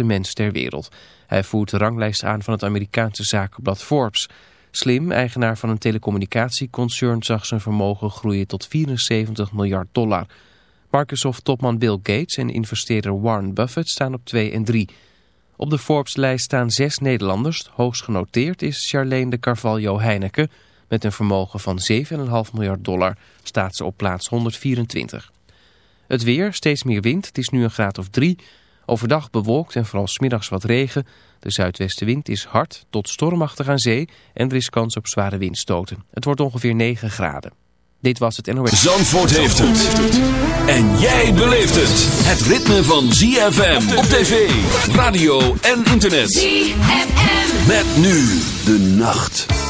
rijkste mens ter wereld. Hij voert de ranglijst aan van het Amerikaanse zakenblad Forbes. Slim, eigenaar van een telecommunicatieconcern, zag zijn vermogen groeien tot 74 miljard dollar. Microsoft-topman Bill Gates en investeerder Warren Buffett staan op 2 en 3. Op de Forbes-lijst staan zes Nederlanders. Hoogst genoteerd is Charlene de Carvalho Heineken. Met een vermogen van 7,5 miljard dollar staat ze op plaats 124. Het weer, steeds meer wind. Het is nu een graad of 3. Overdag bewolkt en vooral smiddags wat regen. De zuidwestenwind is hard tot stormachtig aan zee en er is kans op zware windstoten. Het wordt ongeveer 9 graden. Dit was het NOS. Zandvoort heeft het. En jij beleeft het. Het ritme van ZFM op tv, radio en internet. ZFM. Met nu de nacht.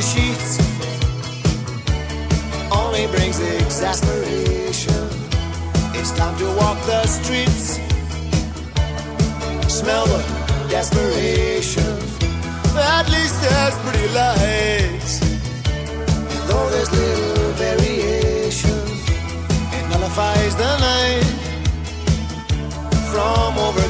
the sheets only brings exasperation. It's time to walk the streets. Smell the desperation. At least there's pretty lights. Though there's little variation, it nullifies the night from overkill.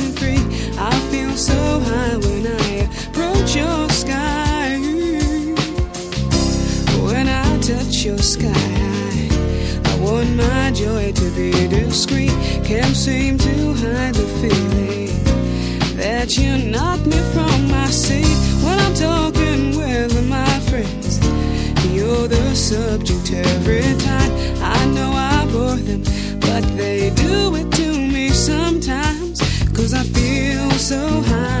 so high when I approach your sky. when I touch your sky, I want my joy to be discreet. Can't seem to hide the feeling that you knock me from my seat when I'm talking with my friends. You're the subject every time. I know I bore them, but they do it. so high.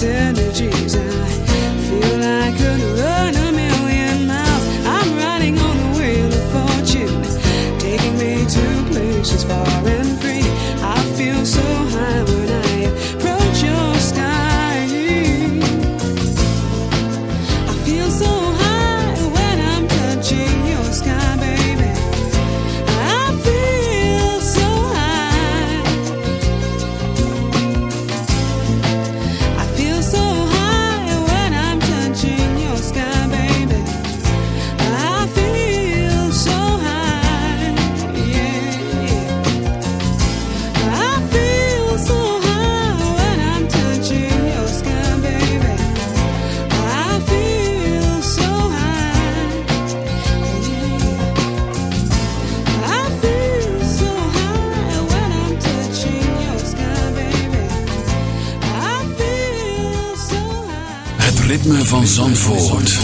synergies Van Zandvoort.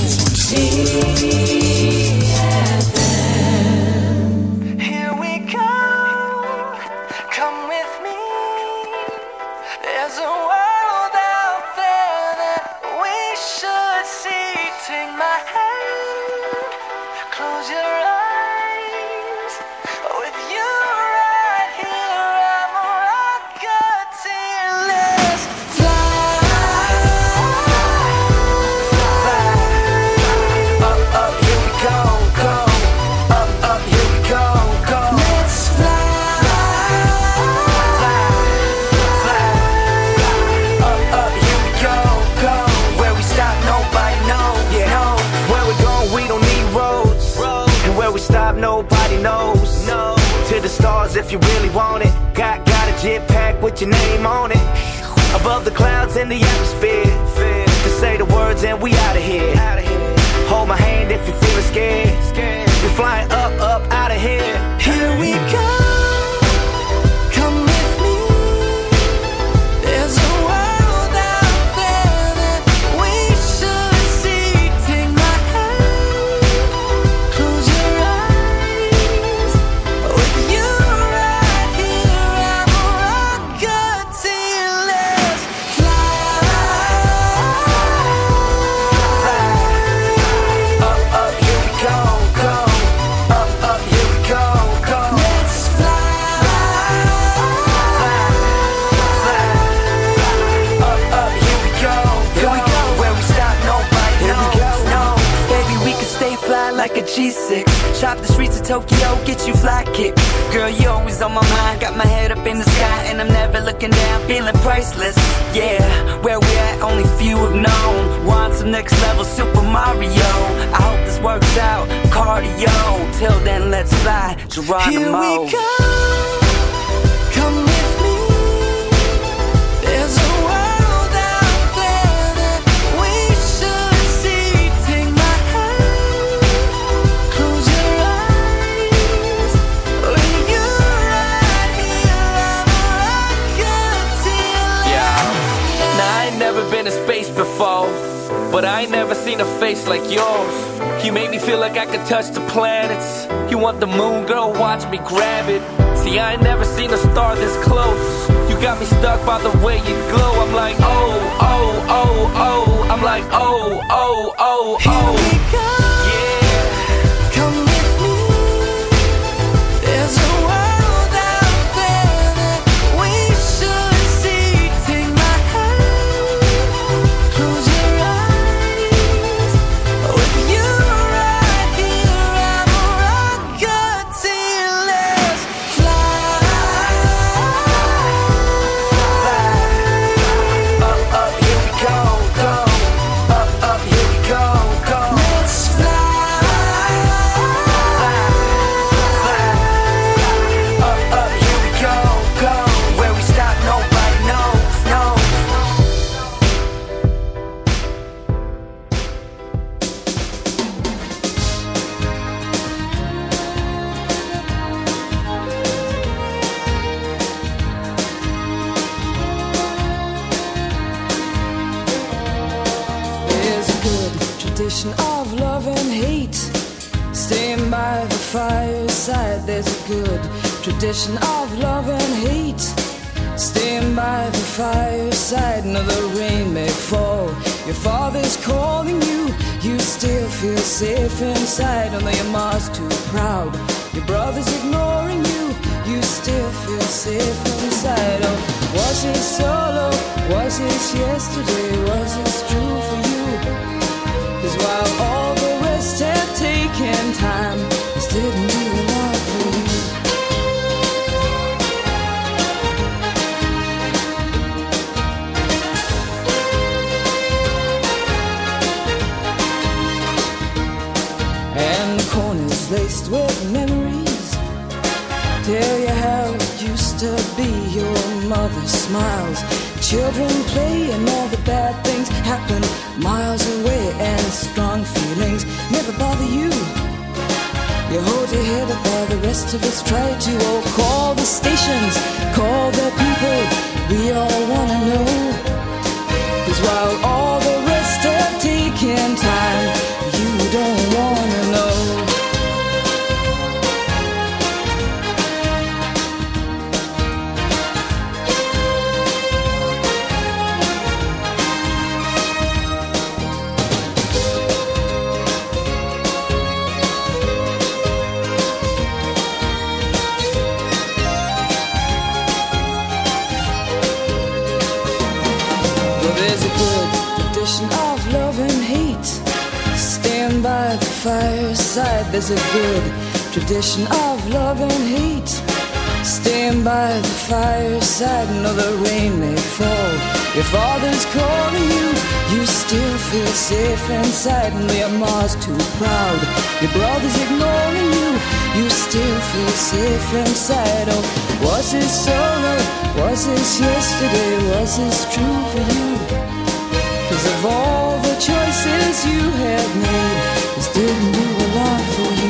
Your father's calling you, you still feel safe inside, and your mom's too proud. Your brother's ignoring you, you still feel safe inside. Oh, was this sorrow? Was this yesterday? Was this true for you? Cause of all the choices you have made, this didn't do a lot for you.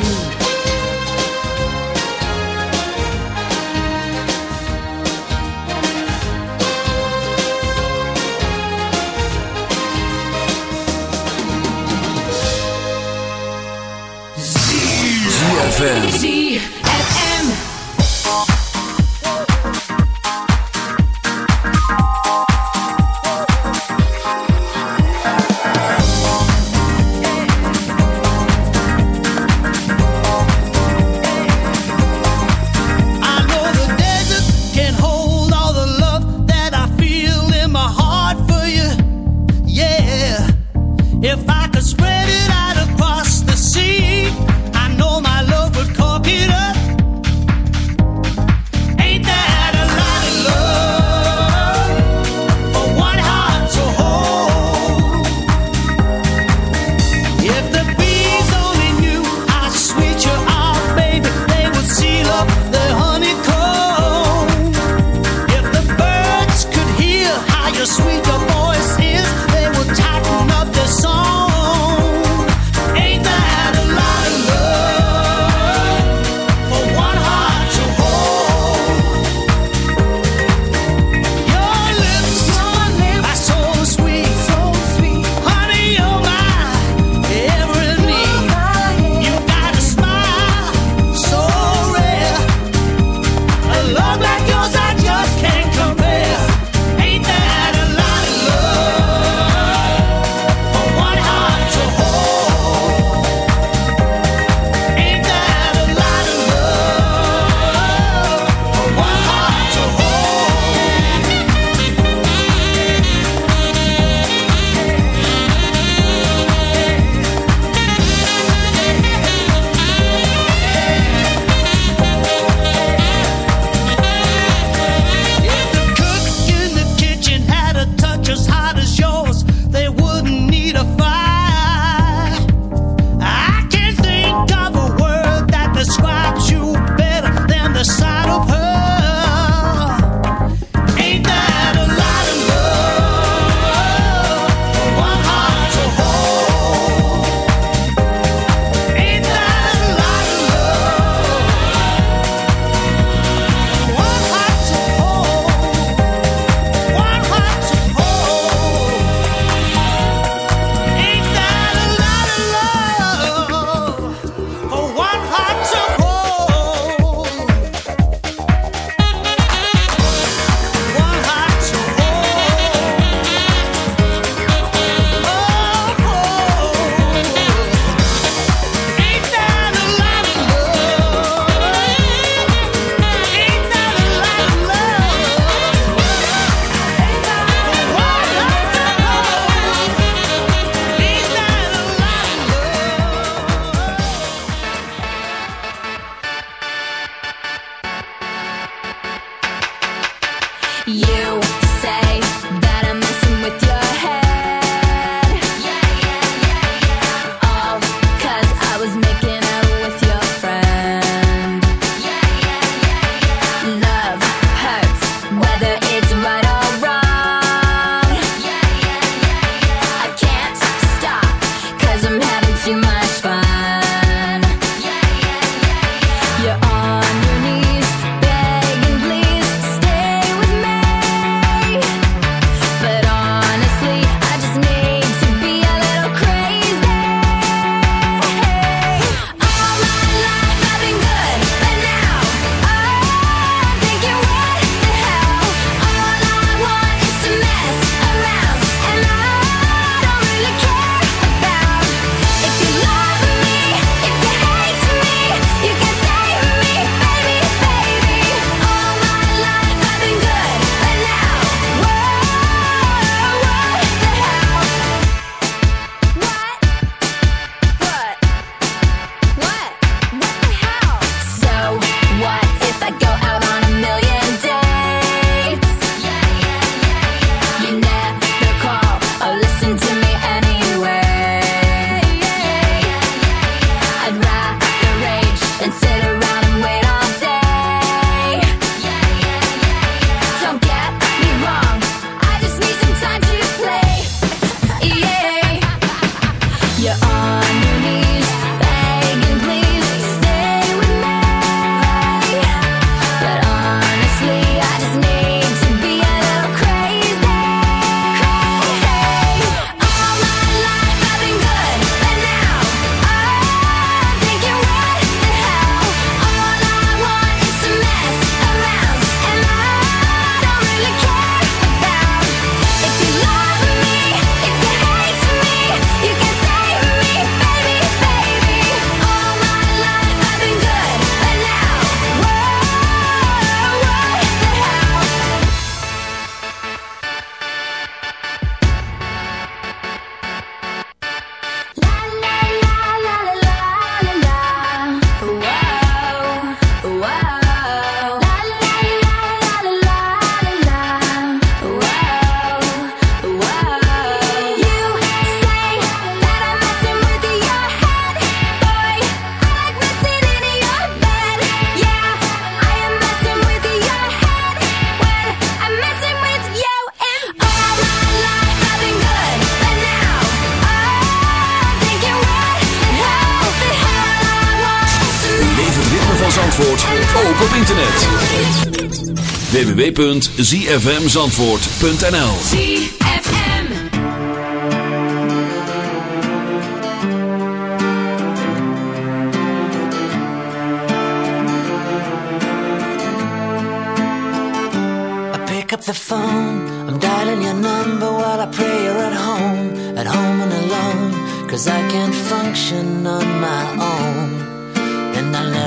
www.zfmzandvoort.nl up the phone I'm dialing your number while I pray you're at home At home and alone Cause I can't function on my own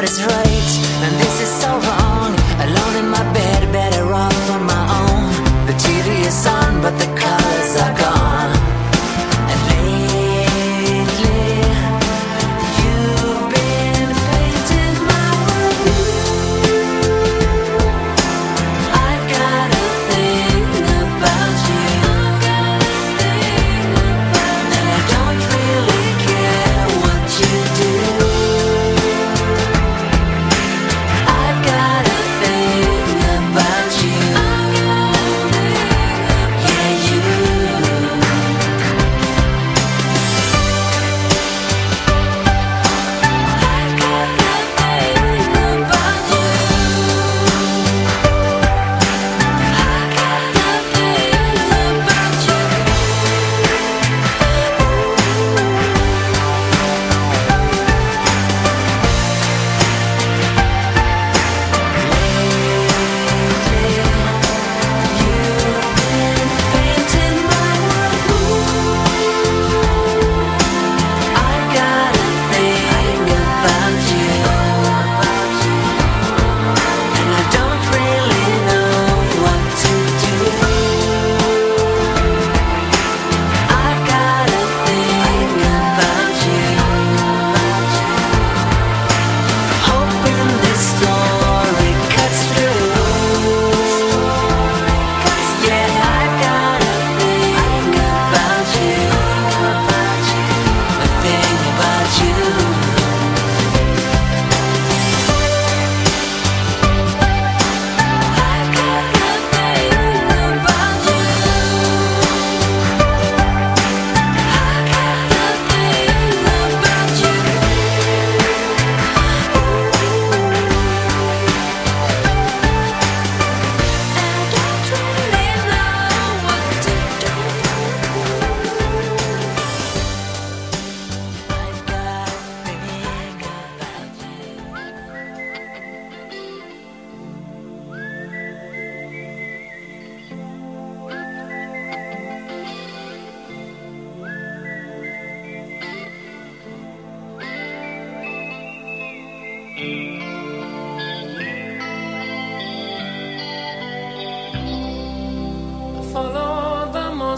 what is right.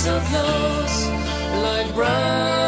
so close, like brown.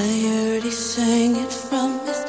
I he sang it from his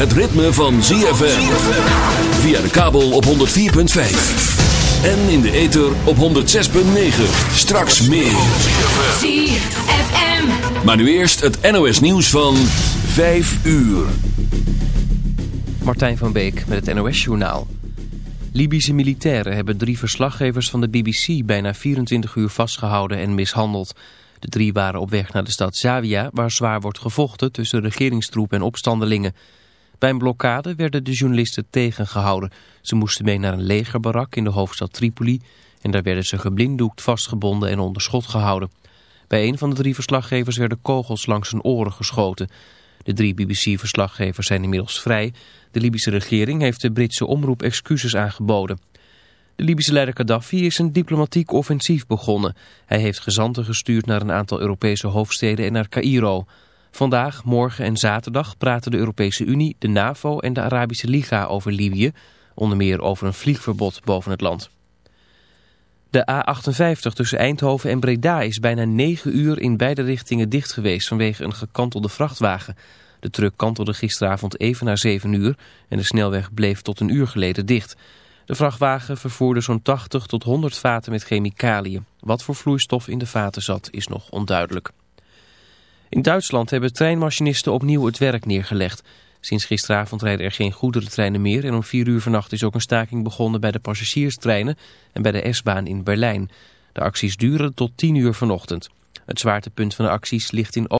het ritme van ZFM. Via de kabel op 104.5. En in de ether op 106.9. Straks meer. ZFM. Maar nu eerst het NOS nieuws van 5 uur. Martijn van Beek met het NOS-journaal. Libische militairen hebben drie verslaggevers van de BBC bijna 24 uur vastgehouden en mishandeld. De drie waren op weg naar de stad Zawiya, waar zwaar wordt gevochten tussen regeringstroepen en opstandelingen. Bij een blokkade werden de journalisten tegengehouden. Ze moesten mee naar een legerbarak in de hoofdstad Tripoli en daar werden ze geblinddoekt vastgebonden en onder schot gehouden. Bij een van de drie verslaggevers werden kogels langs hun oren geschoten. De drie BBC-verslaggevers zijn inmiddels vrij. De Libische regering heeft de Britse omroep excuses aangeboden. De Libische leider Gaddafi is een diplomatiek offensief begonnen. Hij heeft gezanten gestuurd naar een aantal Europese hoofdsteden en naar Cairo. Vandaag, morgen en zaterdag praten de Europese Unie, de NAVO en de Arabische Liga over Libië. Onder meer over een vliegverbod boven het land. De A58 tussen Eindhoven en Breda is bijna 9 uur in beide richtingen dicht geweest vanwege een gekantelde vrachtwagen. De truck kantelde gisteravond even na 7 uur en de snelweg bleef tot een uur geleden dicht. De vrachtwagen vervoerde zo'n 80 tot 100 vaten met chemicaliën. Wat voor vloeistof in de vaten zat is nog onduidelijk. In Duitsland hebben treinmachinisten opnieuw het werk neergelegd. Sinds gisteravond rijden er geen goederentreinen meer en om 4 uur vannacht is ook een staking begonnen bij de passagierstreinen en bij de S-baan in Berlijn. De acties duren tot 10 uur vanochtend. Het zwaartepunt van de acties ligt in